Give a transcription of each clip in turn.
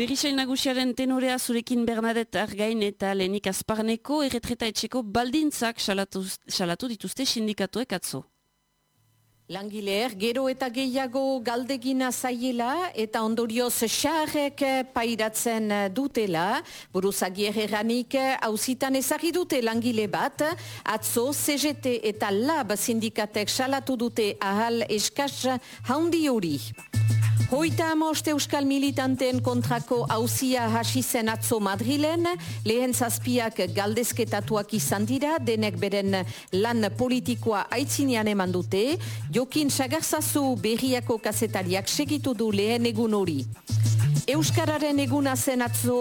Berrizain nagusiaren tenorea zurekin Bernadette Argain eta Lenik Azparneko erretreta etxeko baldintzak salatu, salatu dituzte sindikatuek atzo. Langileer, gero eta gehiago galdegina zaiela eta ondorioz xarrek pairatzen dutela. Buruzagier eranik hausitan ezagri dute langile bat. Atzo, CGT eta LAB sindikatek salatu dute ahal eskaz handi hori. Hoita amost euskal militanteen kontrako hauzia hasi zen atzo Madrilen, lehen zazpiak galdezketatuak izan dira, denek beren lan politikoa aitzinean eman dute, jokin sagarzazu berriako kasetariak segitu du lehen egun hori. Euskararen eguna zen atzo,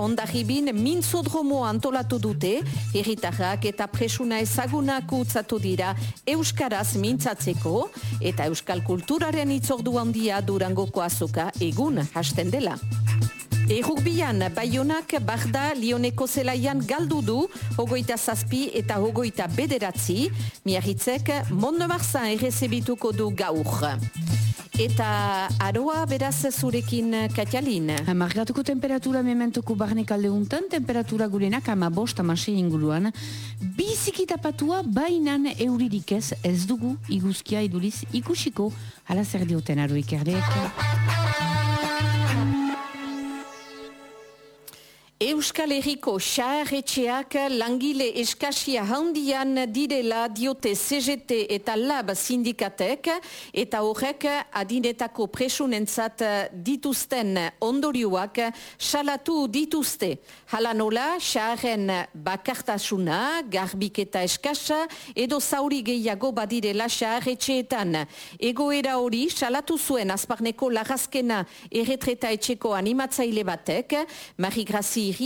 ondarribin, mintzodromo antolatu dute, herritarrak eta presuna ezagunak utzatu dira Euskaraz mintzatzeko, eta Euskal kulturaren itzordu handia durangoko azoka egun hasten dela. Errukbian, Bayonak Barda Lioneko zelaian galdu du, hogoita zazpi eta hogoita bederatzi, miarritzek Monde Marsan errezebituko du gaur. Eta aroa beraz zurekin katialin. Margatuko temperatura mementuko barnek alde untan, temperatura gurenak ama bost amase inguruan. Bizikita patua bainan euririk ez, ez dugu iguzkia iduriz ikusiko, ala zer dioten aroik Euskal Herriko xaharretxeak langile eskasia handian direla diote CGT eta LAB sindikatek eta horrek adinetako presunentzat dituzten ondorioak salatu dituzte. Hala nola, xaharren bakartasuna, garbik eta eskasa edo zauri gehiago badirela xaharretxeetan. Egoera hori salatu zuen azparneko lagazkena erretreta etxeko animatzaile batek, Marie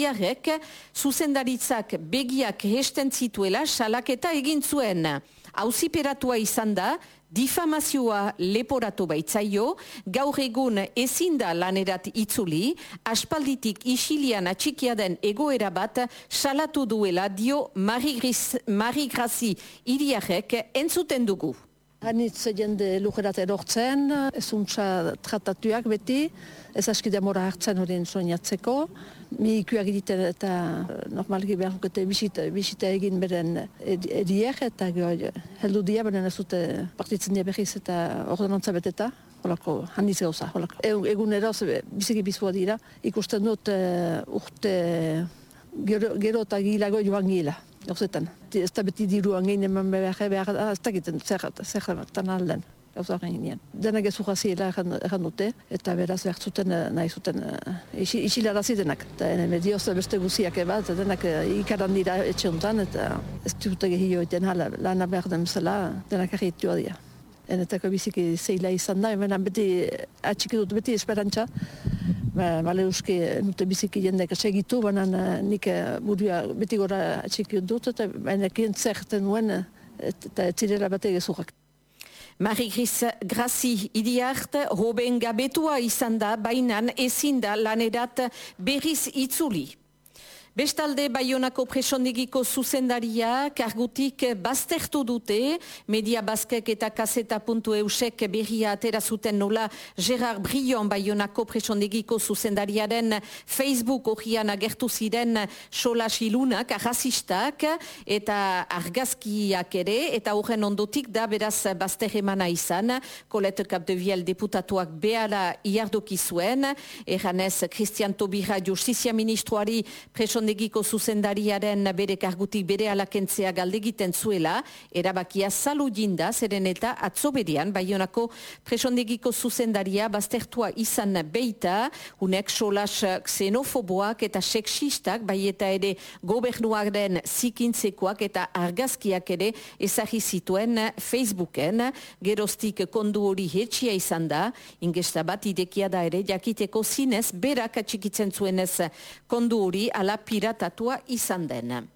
Grazi iriarek zuzendaritzak begiak hesten zituela salaketa egin zuen. Hauziperatua izan da, difamazioa leporatu baitzaio, gaur egun ezin da lanerat itzuli, aspalditik isilian atxikia den egoera bat salatu duela dio Marigrazi iriarek entzuten dugu. Hanitz jende lujerat erortzen, ezuntza tratatuak beti, ez aski demora hartzen horien soinatzeko. Mi ikuak egiten eta normalki behar dukete bisita, bisita egin beren ediek eta heldu dia, beren ez dute partitzen dia behiz eta ordenantza beteta. Holako, handiz gauza, holako. Egun eroz, biziki bizua dira, ikusten dut uh, urte gero, gero eta gilago joan gila. Gauzetan. Ez da beti diruan gehien eman behar, behar, ez da egiten zer, zer, zer, alden gauza gainean. Denak ez urraziela erran dute, eta beraz behar zuten eh, nahi zuten uh, isilara zidenak. Eta medioz beste guziak eba, eta denak uh, ikaran dira etxe honetan, eta ez dute gehio iten hala, lana behar den zela, denak argitu adia. Enetako biziki zeila izan da, hemen beti atxiki dut, beti esperantza. Ba, bale uski nute biziki jendek segitu, baina nik burua beti gora atxiki dut, eta enekien zerten nuen, eta ez zirela bate gezurrak. Marie-Gris Grazi idiart, hoben gabetua izan da, bainan ezin da lanerat berriz itzuli. Bestalde, Bayonako presondigiko zuzendaria, kargutik baztertu dute, media bazkek eta kaseta puntu eusek berria atera zuten nola Gerard Brion Bayonako presondigiko zuzendariaren Facebook horian agertu ziren solas ilunak, arrazistak eta argazkiak ere, eta horren ondotik da beraz bazter emana izan, Colette Capdeviel deputatuak behala iardoki zuen, erranez Christian Tobira justizia ministroari presondigiko presondegiko zuzendariaren bere kargutik bere alakentzea galdegiten zuela, erabakia salu jinda, zeren eta atzoberian, baionako presondegiko zuzendaria baztertua izan beita, unek solas xenofoboak eta seksistak, bai eta ere gobernuaren zikintzekoak eta argazkiak ere ezagri zituen Facebooken, gerostik kondu hori hetxia izan da, ingesta bat idekia da ere jakiteko zinez, berak atxikitzen zuenez kondu hori ala piratatua izan den.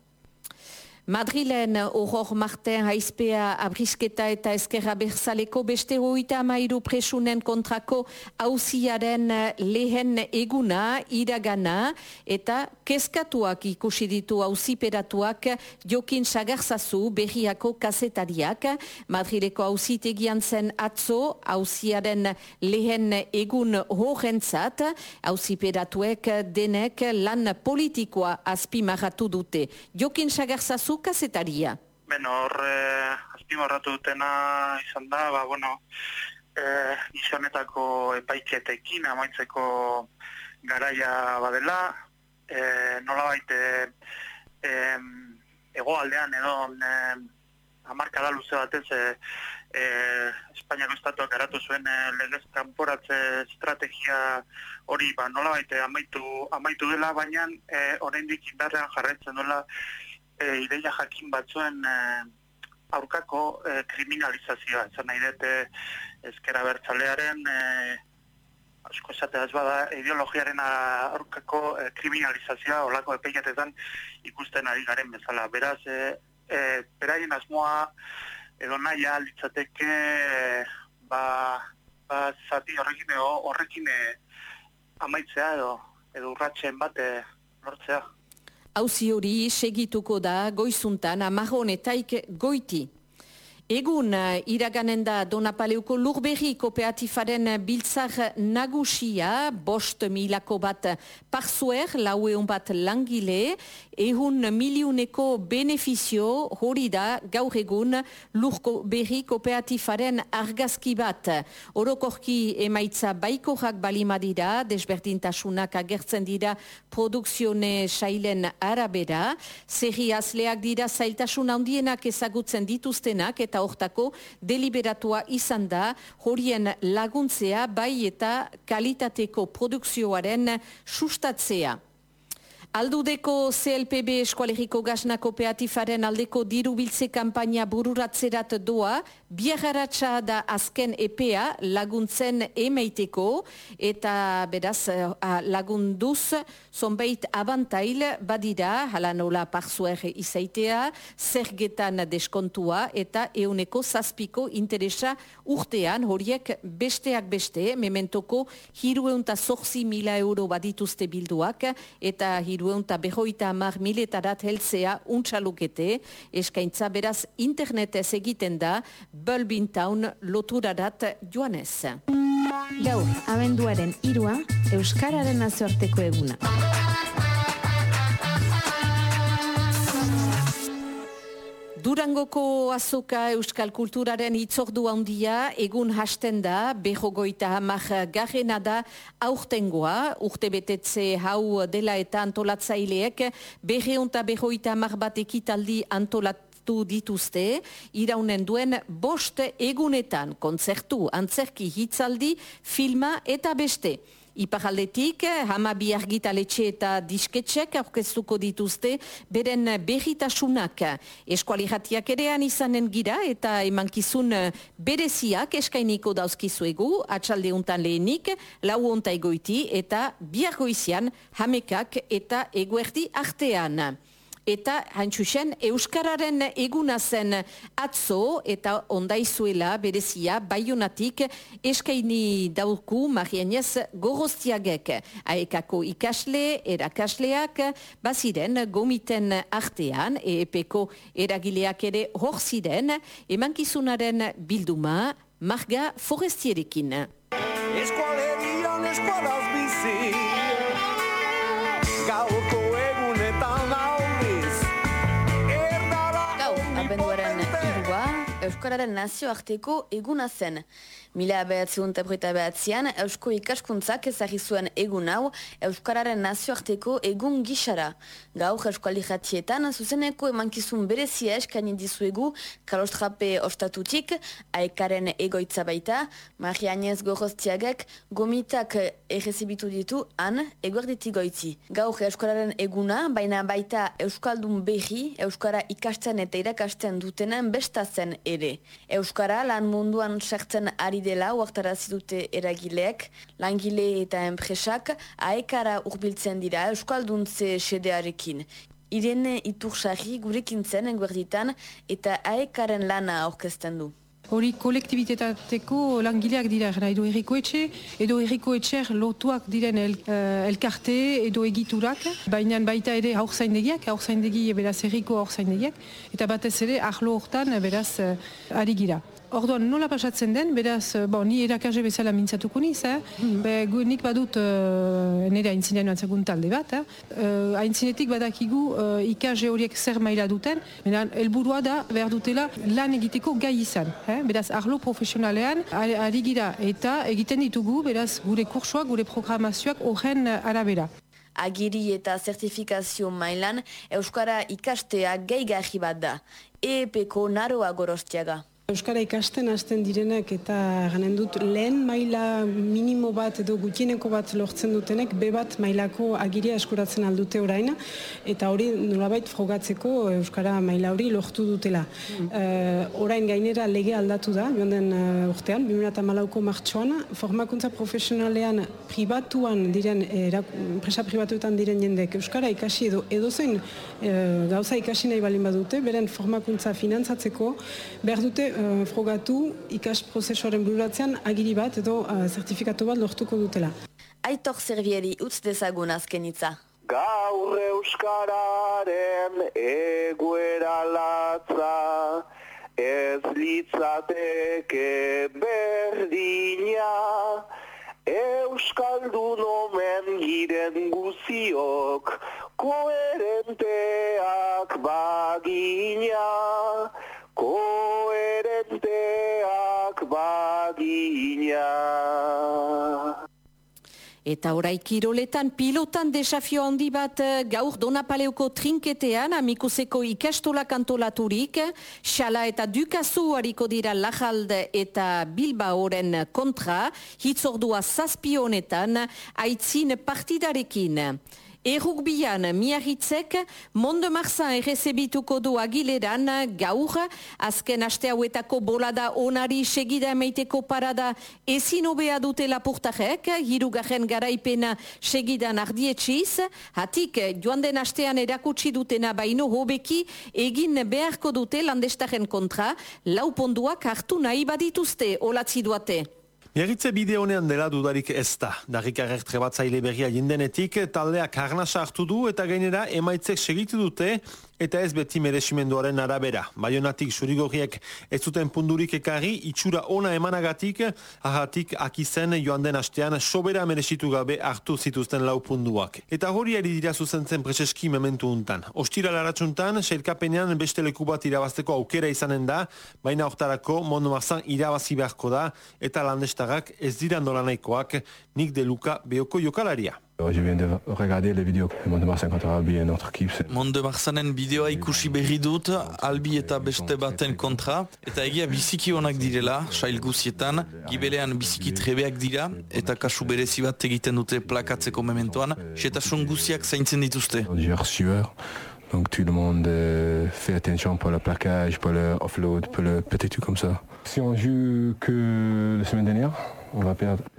Madrilen horror marten haizpea abrisketa eta eskerra berzaleko beste hoita amairu presunen kontrako hauziaren lehen eguna, iragana, eta keskatuak ikusi ditu hauziperatuak jokin sagarzazu berriako kasetariak. Madrileko hauzitegian zen atzo, hauziaren lehen egun horrentzat, hauziperatuek denek lan politikoa azpimarratu dute. Jokin sagarzazu kazetaria. Ben hor, eh, azpimarratu dutena izan da, ba, bueno, eh, izanetako epaiketekin amaitzeko garaia badela, eh, nola baite eh, egoaldean edo eh, amarkada luze batez eh, eh, Espainiako estatuak garatu zuen eh, legez kanporatze estrategia hori ba, nola baite amaitu, amaitu dela, baina eh, oraindik indarrean jarraitzen dela e, ideia jakin batzuen e, aurkako e, kriminalizazioa. Zan nahi dute ezkera bertzalearen e, asko esatea ez bada ideologiaren aurkako e, kriminalizazioa olako epeiketetan ikusten ari garen bezala. Beraz, e, e, beraien asmoa edo nahi litzateke e, ba, ba zati horrekin horrekin e, amaitzea edo edo urratxen bate lortzea. Hauzi hori segituko da goizuntan amarronetaik goiti. Egun, eh, iraganen da Donapaleuko lurberri kooperatifaren biltzar nagusia, bost milako bat parzuer, laueon bat langile, ehun miliuneko benefizio hori da gaur egun lurberri kooperatifaren argazki bat. Orokorki emaitza baikorak balimadira, desberdintasunak agertzen dira produkzione sailen arabera, zerri azleak dira zailtasun handienak ezagutzen dituztenak eta eta hortako deliberatua izan da horien laguntzea bai eta kalitateko produkzioaren sustatzea. Aldudeko CLPB eskualeriko gazna kooperatifaren aldeko diru biltze kampaina bururatzerat doa, biagaratsa da azken EPEA laguntzen emeiteko eta beraz lagunduz zonbait abantail badira, hala nola parzuer izaitea, zergetan deskontua eta euneko zazpiko interesa urtean horiek besteak beste, mementoko hirueunta zorzi mila euro badituzte bilduak eta hiru hirueunta behoita amar miletarat heltzea untxalukete, eskaintza beraz internetez egiten da Bulbin Town loturarat joanez. Gaur, abenduaren irua, Euskararen nazioarteko eguna. Durangoko azoka euskal kulturaren itzordu handia egun hasten da, behogoita hamar garrena da aurtengoa, urte betetze hau dela eta antolatzaileek, berreunta behoita hamar bat ekitaldi antolatu dituzte, iraunen duen bost egunetan, kontzertu, antzerki hitzaldi, filma eta beste. Iparaldetik, hama biargitaletxe eta disketxek aurkeztuko dituzte beren berritasunak. Eskualiratiak erean izanen gira eta emankizun bereziak eskainiko dauzkizuegu, atxalde untan lehenik, lau onta egoiti eta biargoizian hamekak eta eguerdi artean eta hantxusen Euskararen eguna zen atzo eta ondaizuela berezia baionatik eskaini dauku marianez gorostiagek. Aekako ikasle, erakasleak, baziren gomiten artean, EEPko eragileak ere hor ziren, emankizunaren bilduma, marga forestierekin. Eskualerian eskualaz bizi, gauko Euskararen nazioarteko eguna zen. Mila behatziun eta behatzean, Eusko ikaskuntzak ezagri zuen egun hau Euskararen nazioarteko egun gixara. Gaur Euskal Ijatietan, zuzeneko emankizun berezia eskaini dizuegu kalostrape ostatutik, aekaren egoitza baita, Marianez Goroztiagek gomitak errezibitu ditu han eguerditik goitzi. Gaur Euskararen eguna, baina baita Euskaldun berri, Euskara ikasten eta irakasten dutenen bestazen ere. Euskara lan munduan sartzen ari dela uartarazi dute eragileek, langile eta enpresak aekara urbiltzen dira Euskalduntze sedearekin. Irene Itursari gurekin zen enguerditan eta aekaren lana aurkezten du. Hori kolektibitetako langileak dira, gara, edo erriko etxe, edo erriko etxer lotuak diren el, uh, elkarte edo egiturak, baina baita ere aurzaindegiak, aurzaindegi beraz erriko aurzaindegiak, eta batez ere ahlo hortan beraz uh, ari gira. Orduan, nola pasatzen den, beraz, eh, bon, ni erakasle bezala mintzatuko niz, eh? Mm. Be, gu, nik badut uh, nire aintzinean antzagun talde bat, eh? uh, aintzinetik badakigu uh, ikasle horiek zer maila duten, helburua da behar dutela lan egiteko gai izan. Eh? Beraz, arlo profesionalean ari gira eta egiten ditugu, beraz, gure kursoak, gure programazioak horren arabera. Agiri eta zertifikazio mailan, Euskara ikastea gehigarri bat da. EEP-ko naroa gorostiaga. Euskara ikasten hasten direnek eta ganen dut lehen maila minimo bat edo gutieneko bat lortzen dutenek be bat mailako agiria eskuratzen aldute orain eta hori nolabait frogatzeko Euskara maila hori lortu dutela. Mm. orain gainera lege aldatu da, joan den uh, urtean, 2008ko martxoan, formakuntza profesionalean pribatuan diren, presa pribatuetan diren jendek Euskara ikasi edo edo zen gauza ikasi nahi balin badute, beren formakuntza finantzatzeko behar dute uh, frogatu ikas prozesuaren bururatzean agiri bat edo uh, zertifikatu bat lortuko dutela. Aitor Zerbieri utz dezagun azkenitza. Gaur euskararen eguera latza ez litzateke berdina Euskaldun omen giren guziok koherenteak bagina koherenteak bagina. Eta orai kiroletan pilotan desafio handi bat eh, gaur donapaleuko trinketean amikuseko ikastola kantolaturik, xala eta dukazu hariko dira lajalde eta bilbaoren kontra, hitzordua zazpionetan, aitzin partidarekin. Errukbian miarritzek Monde Marsan errezebituko du agileran gaur, azken aste hauetako bolada onari segida emeiteko parada ezin obea dute lapurtarek, hirugarren garaipena segidan ardietxiz, hatik joan den astean erakutsi dutena baino hobeki egin beharko dute landestaren kontra, lauponduak hartu nahi badituzte olatzi duate. Miagitze bide honean dela dudarik ez da. Darrik trebatzaile berria jindenetik, taldeak harnasa hartu du eta gainera emaitzek segitu dute eta ez beti merezimenduaren arabera. Baionatik surigorriek ez zuten pundurik ekarri, itxura ona emanagatik, ahatik akizen joan den astean sobera merezitu gabe hartu zituzten lau punduak. Eta hori ari dira zuzentzen preseski mementu untan. Ostira laratsuntan, seilkapenean beste leku bat irabazteko aukera izanen da, baina oktarako mondo marzan irabazi beharko da, eta landestagak ez dira nolanaikoak, nik de Luka beoko jokalaria. Je viens de regarder les vidéos. Marsan contre Albi et notre équipe. Monde Marsanen bideoa ikusi berri dut, Albi eta beste baten kontra, eta egia biziki onak direla, sail guzietan, gibelean biziki trebeak dira, eta kasu berezi bat egiten dute plakatzeko mementoan, setasun guziak zaintzen dituzte. sueur, donc tout le monde euh, fait attention pour le plaquage, pour le offload, pour le petit truc comme ça. Si on joue que la semaine dernière,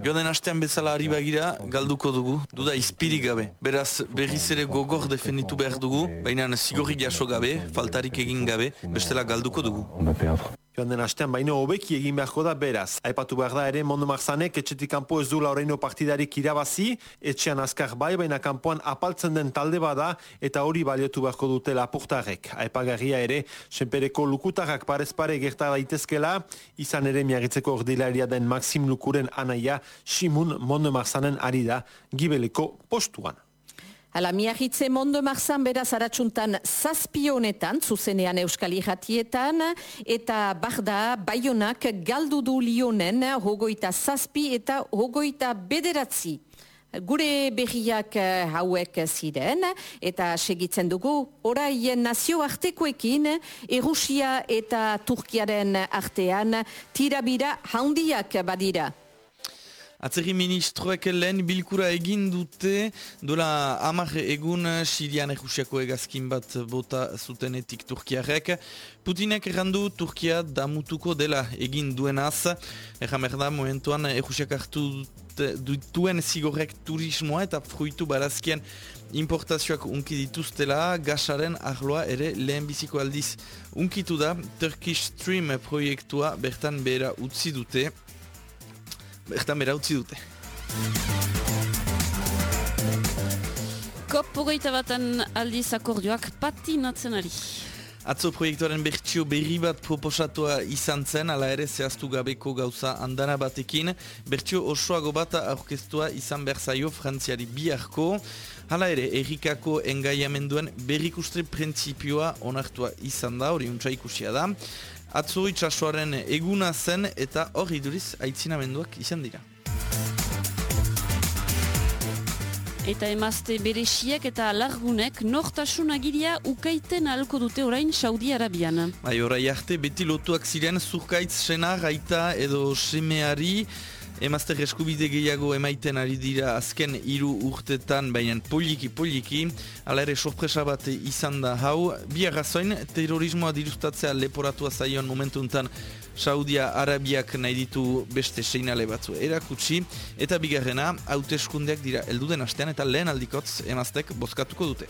Joden astean bezala ari bagira, galduko dugu, duda izpirik gabe. Beraz, berriz ere gogor defenditu behar dugu, baina zigorrik jaso gabe, faltarik egin gabe, bestela galduko dugu. Joan den astean baino hobeki egin beharko da beraz. Aipatu behar da ere Mondo Marzanek etxetik kanpo ez du laureino partidarik irabazi, etxean azkar bai, baina kanpoan apaltzen den talde bada eta hori baliotu beharko dute lapurtarek. Aipagarria ere, senpereko lukutarrak parez pare gerta daitezkela, izan ere miagitzeko ordilaria den Maxim Lukuren anaia, Simun Mondo Marzanen ari da, gibeleko postuan. Hala, miahitze mondo marzan beraz aratsuntan zazpionetan, zuzenean euskal irratietan, eta barda baionak galdu du lionen hogoita zazpi eta hogoita bederatzi. Gure berriak eh, hauek ziren, eta segitzen dugu, oraien nazio artekoekin, Erusia eta Turkiaren artean, tirabira handiak badira. Atzerri ministroek lehen bilkura egin dute, dola amar egun Sirian errusiako egazkin bat bota zutenetik Turkiarek. Putinek errandu Turkia damutuko dela egin duenaz. Erramer da, momentuan errusiak hartu dutuen zigorrek turismoa eta fruitu barazkien importazioak unki dituztela, gasaren arloa ere lehen biziko aldiz unkitu da, Turkish Stream proiektua bertan behera utzi dute. Bertan bera utzi dute. Kop hogeita baten aldiz akordioak patinatzen ari. Atzo proiektuaren bertsio berri bat proposatua izan zen, ala ere zehaztu gabeko gauza andana batekin. Bertsio osoago bat aurkeztua izan berzaio frantziari biharko. Hala ere, errikako engaiamenduen berrikustre prentzipioa onartua izan da, hori untsa ikusia da. Atzo itxasoaren eguna zen eta hori duriz aitzinamenduak izan dira. Eta emazte beresiek eta alargunek nortasun agiria ukaiten ahalko dute orain Saudi Arabian. Bai, orai arte, beti lotuak ziren zurkaitz senar, aita edo semeari, emazte eskubide gehiago emaiten ari dira azken hiru urtetan, baina poliki poliki, ala ere sorpresa bat izan da hau, bi arrazoin, terrorismoa dirustatzea leporatua zaion momentuntan Saudia Arabiak nahi ditu beste seinale batzu erakutsi, eta bigarrena, hauteskundeak dira elduden astean eta lehen aldikotz emaztek bozkatuko dute.